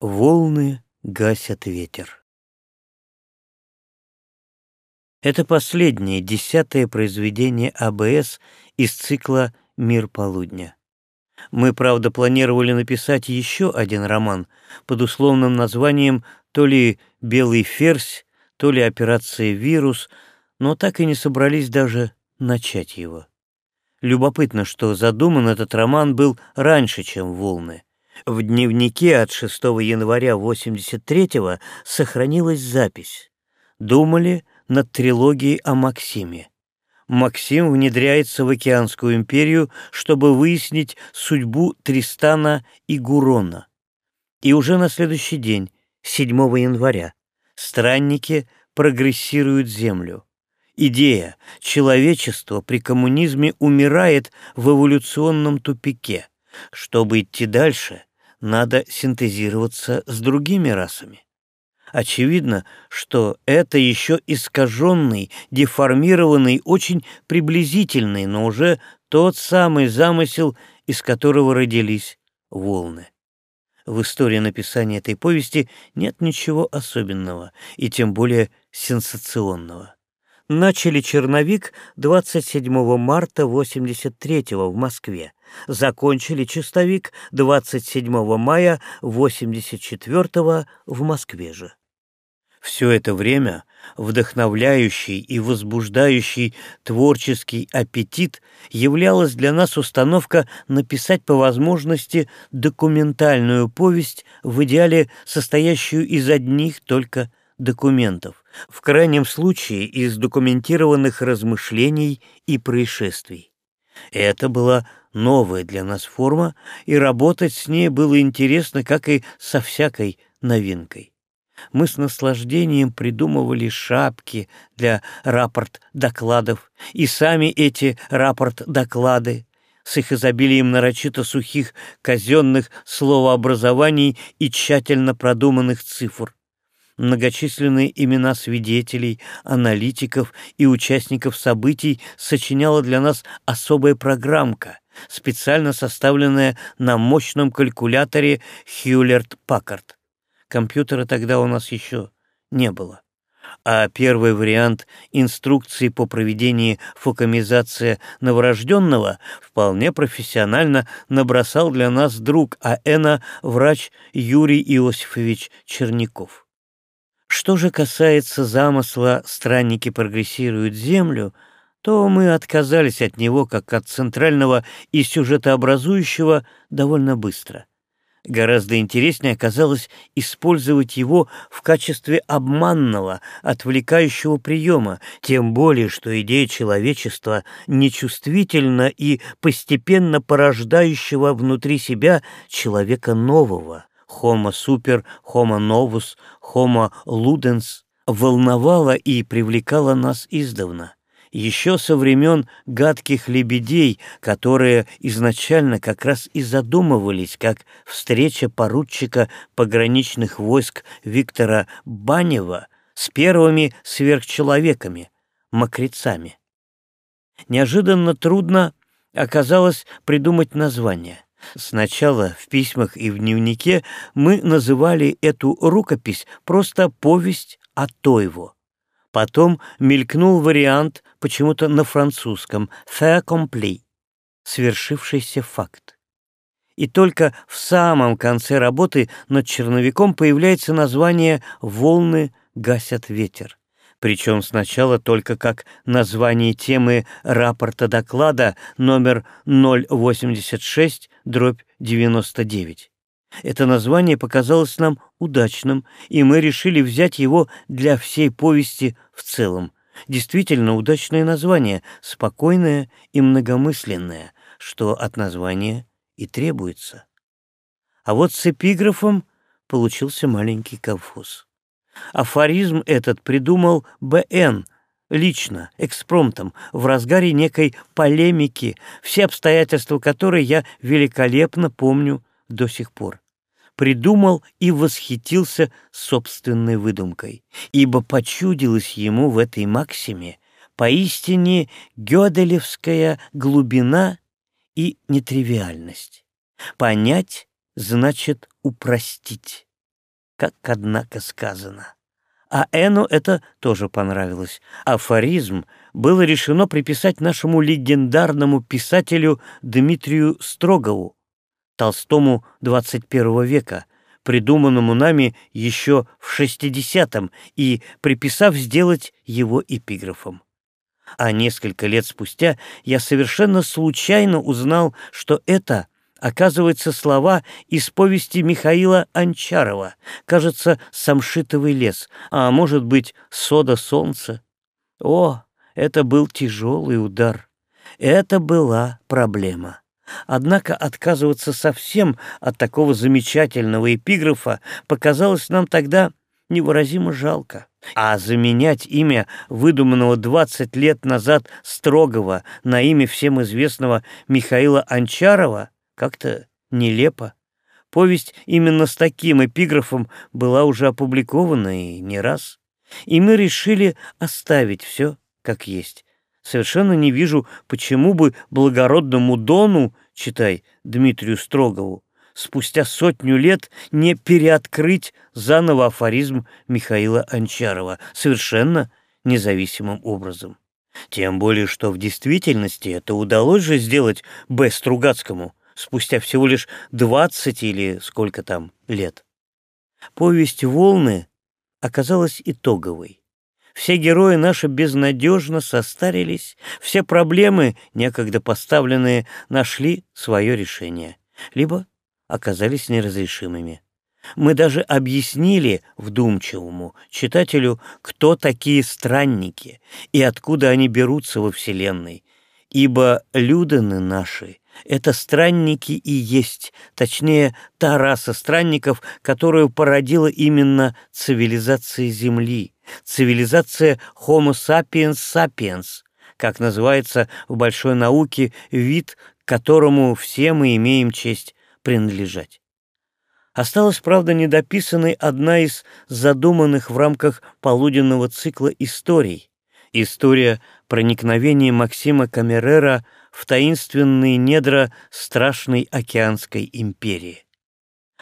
Волны гасят ветер. Это последнее, десятое произведение АБС из цикла «Мир полудня». Мы, правда, планировали написать еще один роман под условным названием то ли «Белый ферзь», то ли «Операция вирус», но так и не собрались даже начать его. Любопытно, что задуман этот роман был раньше, чем «Волны». В дневнике от 6 января 83-го сохранилась запись. Думали над трилогией о Максиме. Максим внедряется в Океанскую империю, чтобы выяснить судьбу Тристана и Гурона. И уже на следующий день, 7 января, странники прогрессируют Землю. Идея человечества при коммунизме умирает в эволюционном тупике. Чтобы идти дальше, надо синтезироваться с другими расами. Очевидно, что это еще искаженный, деформированный, очень приблизительный, но уже тот самый замысел, из которого родились волны. В истории написания этой повести нет ничего особенного и тем более сенсационного. Начали черновик 27 марта 83 в Москве закончили чистовик 27 мая 84 в Москве же. Все это время вдохновляющий и возбуждающий творческий аппетит являлась для нас установка написать по возможности документальную повесть, в идеале состоящую из одних только документов, в крайнем случае из документированных размышлений и происшествий. Это была новая для нас форма, и работать с ней было интересно, как и со всякой новинкой. Мы с наслаждением придумывали шапки для рапорт-докладов, и сами эти рапорт-доклады с их изобилием нарочито сухих казенных словообразований и тщательно продуманных цифр многочисленные имена свидетелей, аналитиков и участников событий сочиняла для нас особая программка, специально составленная на мощном калькуляторе Хьюлерт-Паккарт. Компьютера тогда у нас еще не было. А первый вариант инструкции по проведению фокомизации новорожденного вполне профессионально набросал для нас друг АЭНа врач Юрий Иосифович Черняков. Что же касается замысла «Странники прогрессируют Землю», то мы отказались от него как от центрального и сюжетообразующего довольно быстро. Гораздо интереснее оказалось использовать его в качестве обманного, отвлекающего приема, тем более, что идея человечества нечувствительна и постепенно порождающего внутри себя человека нового. Homo super, Homo novus, Homo ludens волновала и привлекала нас издавна, еще со времен гадких лебедей, которые изначально как раз и задумывались, как встреча поручика пограничных войск Виктора Банева с первыми сверхчеловеками, мокрецами. Неожиданно трудно оказалось придумать название. Сначала в письмах и в дневнике мы называли эту рукопись просто «Повесть о Тойво». Потом мелькнул вариант почему-то на французском «fait accompli» — свершившийся факт. И только в самом конце работы над черновиком появляется название «Волны гасят ветер» причем сначала только как название темы рапорта доклада номер 086 дробь 99. Это название показалось нам удачным, и мы решили взять его для всей повести в целом. Действительно удачное название, спокойное и многомысленное, что от названия и требуется. А вот с эпиграфом получился маленький конфуз. Афоризм этот придумал Б.Н., лично, экспромтом, в разгаре некой полемики, все обстоятельства которой я великолепно помню до сих пор. Придумал и восхитился собственной выдумкой, ибо почудилась ему в этой максиме поистине гёделевская глубина и нетривиальность. Понять значит упростить. как, однако, сказано. А Эну это тоже понравилось. Афоризм было решено приписать нашему легендарному писателю Дмитрию Строгову, Толстому 21 века, придуманному нами еще в 60-м и приписав сделать его эпиграфом. А несколько лет спустя я совершенно случайно узнал, что это — Оказывается, слова из повести Михаила Анчарова, кажется, «Самшитовый лес», а может быть, «Сода солнца». О, это был тяжелый удар. Это была проблема. Однако отказываться совсем от такого замечательного эпиграфа показалось нам тогда невыразимо жалко. А заменять имя выдуманного 20 лет назад строгого на имя всем известного Михаила Анчарова как-то нелепо. Повесть именно с таким эпиграфом была уже опубликована и не раз. И мы решили оставить все как есть. Совершенно не вижу, почему бы благородному Дону, читай, Дмитрию Строгову, спустя сотню лет не переоткрыть заново афоризм Михаила Анчарова совершенно независимым образом. Тем более, что в действительности это удалось же сделать Б. Стругацкому, спустя всего лишь двадцать или сколько там лет. Повесть «Волны» оказалась итоговой. Все герои наши безнадежно состарились, все проблемы, некогда поставленные, нашли свое решение, либо оказались неразрешимыми. Мы даже объяснили вдумчивому читателю, кто такие странники и откуда они берутся во Вселенной, ибо люданы наши это странники и есть, точнее, та раса странников, которую породила именно цивилизация Земли, цивилизация Homo sapiens sapiens, как называется в большой науке вид, к которому все мы имеем честь принадлежать. Осталась, правда, недописанной одна из задуманных в рамках полуденного цикла историй. История проникновения Максима Камерера в таинственные недра страшной океанской империи.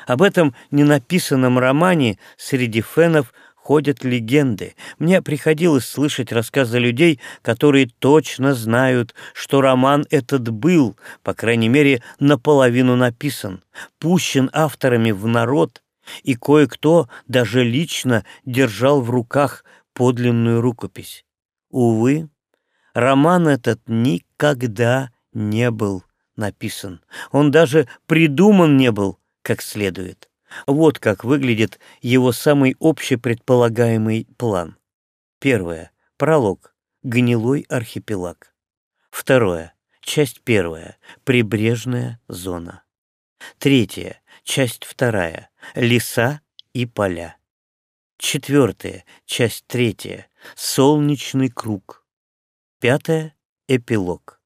Об этом ненаписанном романе среди фенов ходят легенды. Мне приходилось слышать рассказы людей, которые точно знают, что роман этот был, по крайней мере, наполовину написан, пущен авторами в народ, и кое-кто даже лично держал в руках подлинную рукопись. Увы, роман этот никогда не был написан. Он даже придуман не был как следует. Вот как выглядит его самый общепредполагаемый план. Первое. Пролог. Гнилой архипелаг. Второе. Часть первая. Прибрежная зона. Третье. Часть вторая. Леса и поля. Четвертое. Часть третья. Солнечный круг. Пятое — эпилог.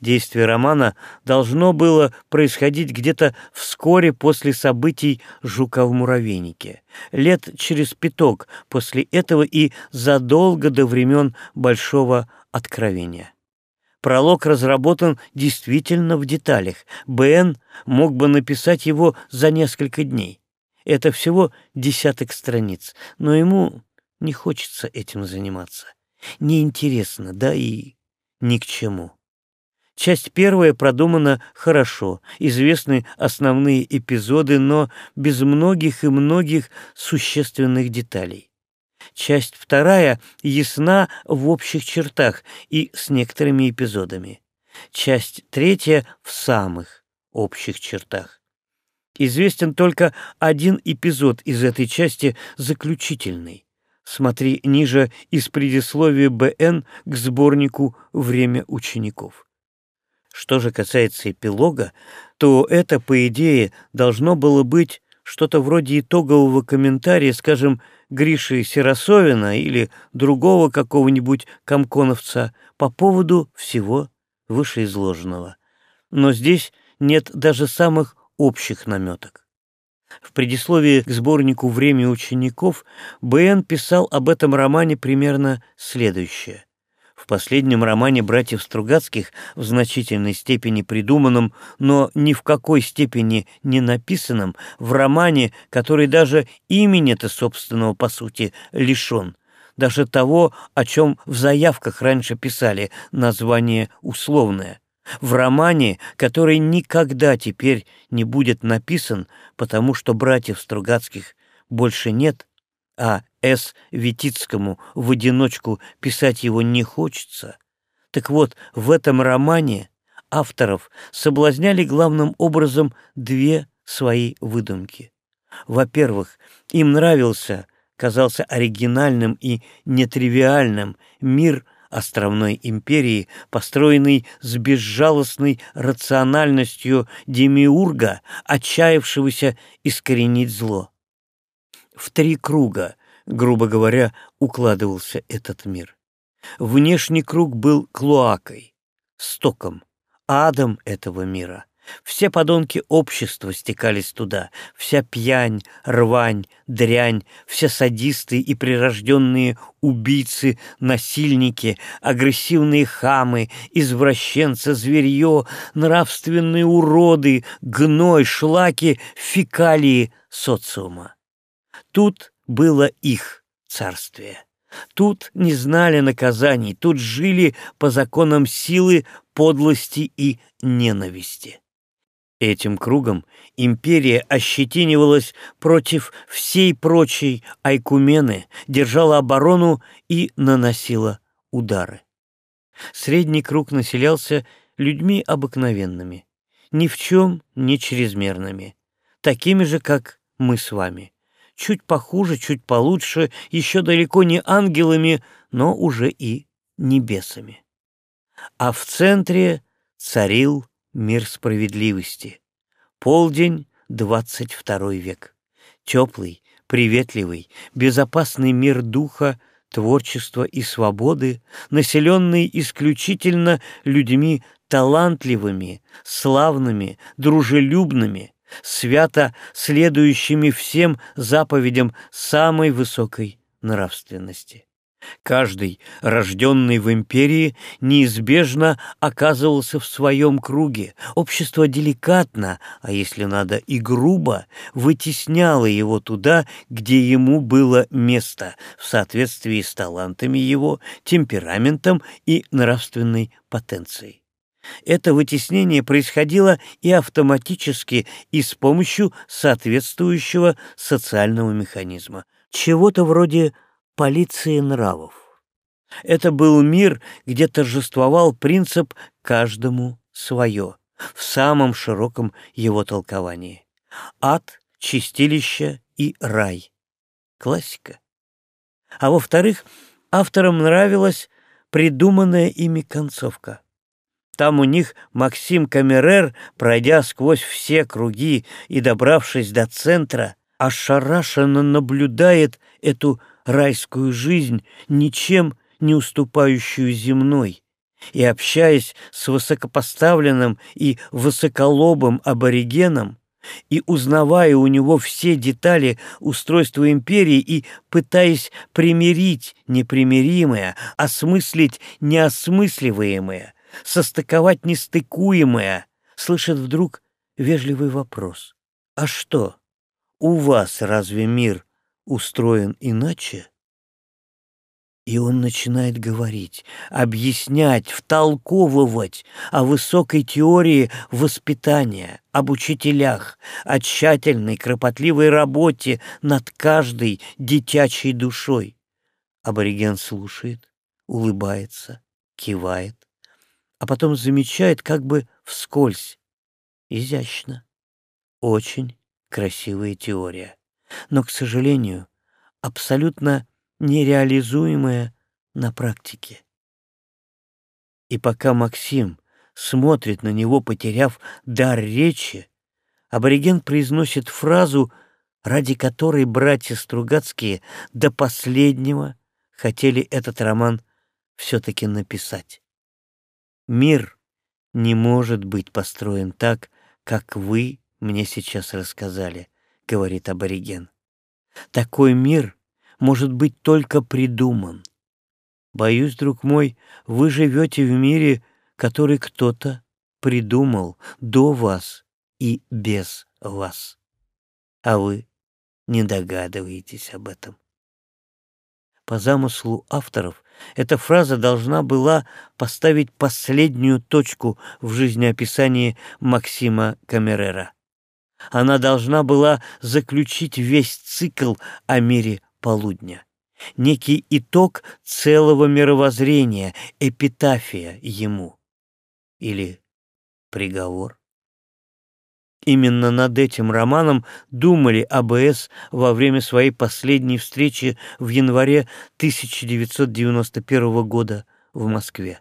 Действие романа должно было происходить где-то вскоре после событий «Жука в муравейнике», лет через пяток после этого и задолго до времен Большого Откровения. Пролог разработан действительно в деталях. Б.Н. мог бы написать его за несколько дней. Это всего десяток страниц, но ему не хочется этим заниматься неинтересно, да и ни к чему. Часть первая продумана хорошо, известны основные эпизоды, но без многих и многих существенных деталей. Часть вторая ясна в общих чертах и с некоторыми эпизодами. Часть третья в самых общих чертах. Известен только один эпизод из этой части, заключительный. Смотри ниже из предисловия БН к сборнику «Время учеников». Что же касается эпилога, то это, по идее, должно было быть что-то вроде итогового комментария, скажем, Гриши Серосовина или другого какого-нибудь комконовца по поводу всего вышеизложенного. Но здесь нет даже самых общих наметок. В предисловии к сборнику «Время учеников» Б.Н. писал об этом романе примерно следующее. В последнем романе братьев Стругацких, в значительной степени придуманном, но ни в какой степени не написанном, в романе, который даже имени-то собственного, по сути, лишен, даже того, о чем в заявках раньше писали, название условное. В романе, который никогда теперь не будет написан, потому что братьев Стругацких больше нет, а С. Витицкому в одиночку писать его не хочется. Так вот, в этом романе авторов соблазняли главным образом две свои выдумки. Во-первых, им нравился, казался оригинальным и нетривиальным мир островной империи, построенный с безжалостной рациональностью демиурга, отчаявшегося искоренить зло. В три круга, грубо говоря, укладывался этот мир. Внешний круг был клоакой, стоком, адом этого мира. Все подонки общества стекались туда, вся пьянь, рвань, дрянь, все садисты и прирожденные убийцы, насильники, агрессивные хамы, извращенцы, зверье, нравственные уроды, гной, шлаки, фекалии социума. Тут было их царствие. Тут не знали наказаний, тут жили по законам силы, подлости и ненависти. Этим кругом империя ощетинивалась против всей прочей айкумены, держала оборону и наносила удары. Средний круг населялся людьми обыкновенными, ни в чем не чрезмерными, такими же, как мы с вами. Чуть похуже, чуть получше, еще далеко не ангелами, но уже и небесами. А в центре царил мир справедливости. Полдень, двадцать второй век. Теплый, приветливый, безопасный мир духа, творчества и свободы, населенный исключительно людьми талантливыми, славными, дружелюбными, свято следующими всем заповедям самой высокой нравственности. Каждый, рожденный в империи, неизбежно оказывался в своем круге. Общество деликатно, а если надо и грубо, вытесняло его туда, где ему было место, в соответствии с талантами его, темпераментом и нравственной потенцией. Это вытеснение происходило и автоматически, и с помощью соответствующего социального механизма, чего-то вроде полиции нравов. Это был мир, где торжествовал принцип «каждому свое» в самом широком его толковании. Ад, чистилище и рай. Классика. А во-вторых, авторам нравилась придуманная ими концовка. Там у них Максим Камерер, пройдя сквозь все круги и добравшись до центра, ошарашенно наблюдает эту райскую жизнь, ничем не уступающую земной, и, общаясь с высокопоставленным и высоколобым аборигеном, и узнавая у него все детали устройства империи и пытаясь примирить непримиримое, осмыслить неосмысливаемое, состыковать нестыкуемое, слышит вдруг вежливый вопрос. «А что, у вас разве мир устроен иначе? И он начинает говорить, объяснять, втолковывать о высокой теории воспитания, об учителях, о тщательной, кропотливой работе над каждой детячей душой. Абориген слушает, улыбается, кивает, а потом замечает как бы вскользь. Изящно. Очень красивая теория но, к сожалению, абсолютно нереализуемое на практике. И пока Максим смотрит на него, потеряв дар речи, абориген произносит фразу, ради которой братья Стругацкие до последнего хотели этот роман все-таки написать. Мир не может быть построен так, как вы мне сейчас рассказали. — говорит абориген. «Такой мир может быть только придуман. Боюсь, друг мой, вы живете в мире, который кто-то придумал до вас и без вас. А вы не догадываетесь об этом. По замыслу авторов, эта фраза должна была поставить последнюю точку в жизнеописании Максима Камерера. Она должна была заключить весь цикл о мире полудня. Некий итог целого мировоззрения, эпитафия ему. Или приговор. Именно над этим романом думали АБС во время своей последней встречи в январе 1991 года в Москве.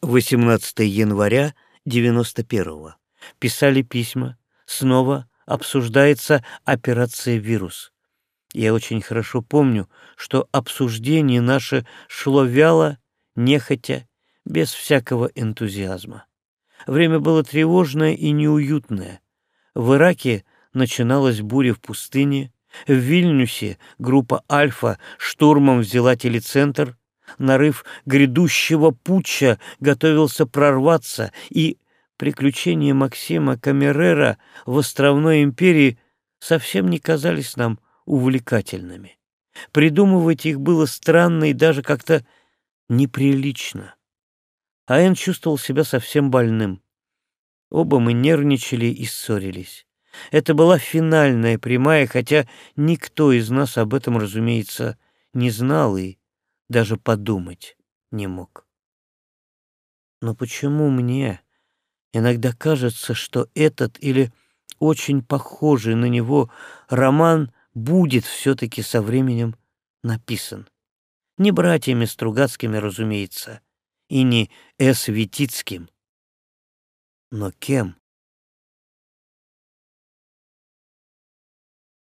18 января 91 писали письма, снова обсуждается операция «Вирус». Я очень хорошо помню, что обсуждение наше шло вяло, нехотя, без всякого энтузиазма. Время было тревожное и неуютное. В Ираке начиналась буря в пустыне, в Вильнюсе группа «Альфа» штурмом взяла телецентр, нарыв грядущего путча готовился прорваться, и приключения Максима Камерера в островной империи совсем не казались нам увлекательными. Придумывать их было странно и даже как-то неприлично. Аэн чувствовал себя совсем больным. Оба мы нервничали и ссорились. Это была финальная прямая, хотя никто из нас об этом, разумеется, не знал и даже подумать не мог. Но почему мне иногда кажется, что этот или очень похожий на него роман будет все-таки со временем написан? Не братьями Стругацкими, разумеется, и не С. Витицким. Но кем?